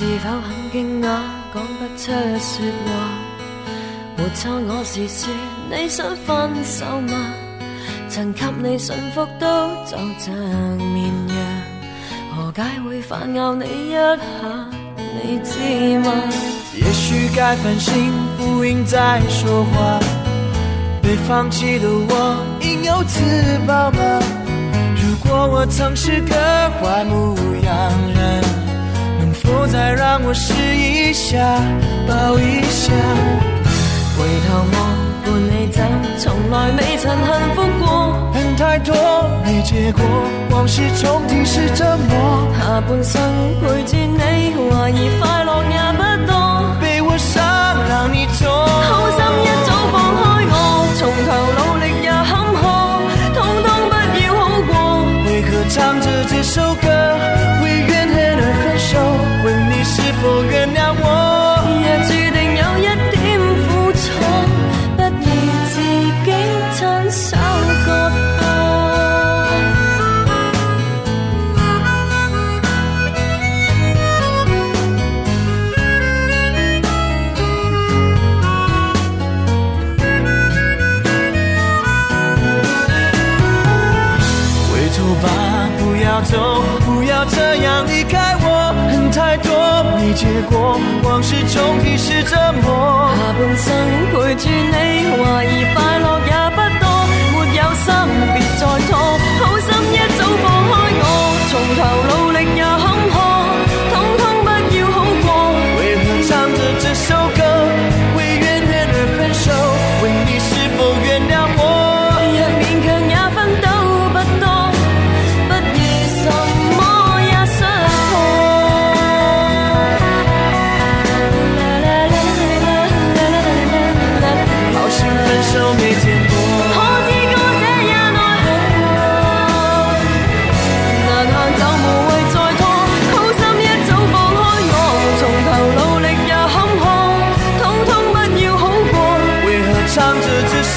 是否很惊讶，讲不出说话？没错，我是说你想分手吗？曾给你驯服都就像绵羊，何解会反咬你一下？你知吗？也许该反省，不应再说话。被放弃的我，应有自保吗？如果我曾是个坏牧羊人，让我试一下，抱一下？回头望，伴你走，从来未曾幸福过。恨太多，没结果，往事重提是折磨。下半生陪住你，怀疑快乐回头吧，不要走，不要这样离开我。恨太多，没结果，往事重提是折磨。下半生陪住你，怀疑快乐也不多，没有心别再拖，好心一早放开我，从头努力也坎坷，通通不要好过。为何唱着这首歌，可知我这一过难行就无谓再拖好心一早放开我从头努力也坎坷不要好过为何唱着这首